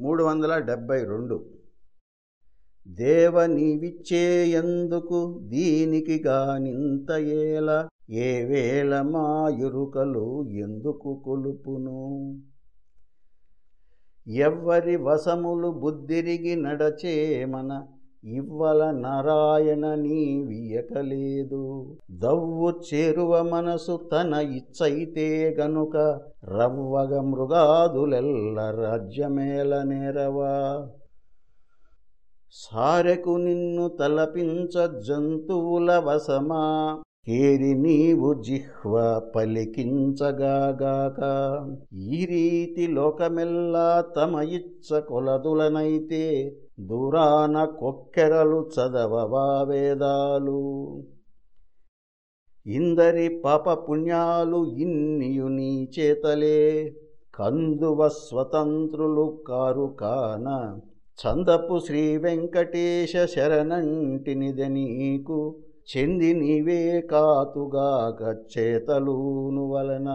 మూడు వందల డెబ్భై రెండు. దేవ నీవిచ్చేయందుకు దీనికి గానింత ఏల ఏ వేళ మాయురుకలు ఎందుకు కొలుపును? ఎవ్వరి వశములు బుద్ధిరిగి నడచేమన ఇవ్వల నారాయణ నీవియకలేదు. దవ్వు చేరువ మనసు తన ఇచ్చైతే గనుక రవ్వగ మృగాదులెల్ల రాజ్యమేల నేరవా. సారెకు నిన్ను తలపించ జంతువుల వసమా కేరి నీవు జిహ్వ పలికించగాగాక. ఈ రీతి లోకమెల్లా తమ ఇచ్చ కొలదులనైతే దూరాన కొక్కెరలు చదవవా వేదాలు. ఇందరి పాప పుణ్యాలు ఇన్నియు నీ చేతలే. కందువ స్వతంత్రులు కారు కాన చందపు శ్రీ వెంకటేశ శరణంటినిది నీకు. చెంది నీవే కాతుగా గచ్చేతలూను వలన.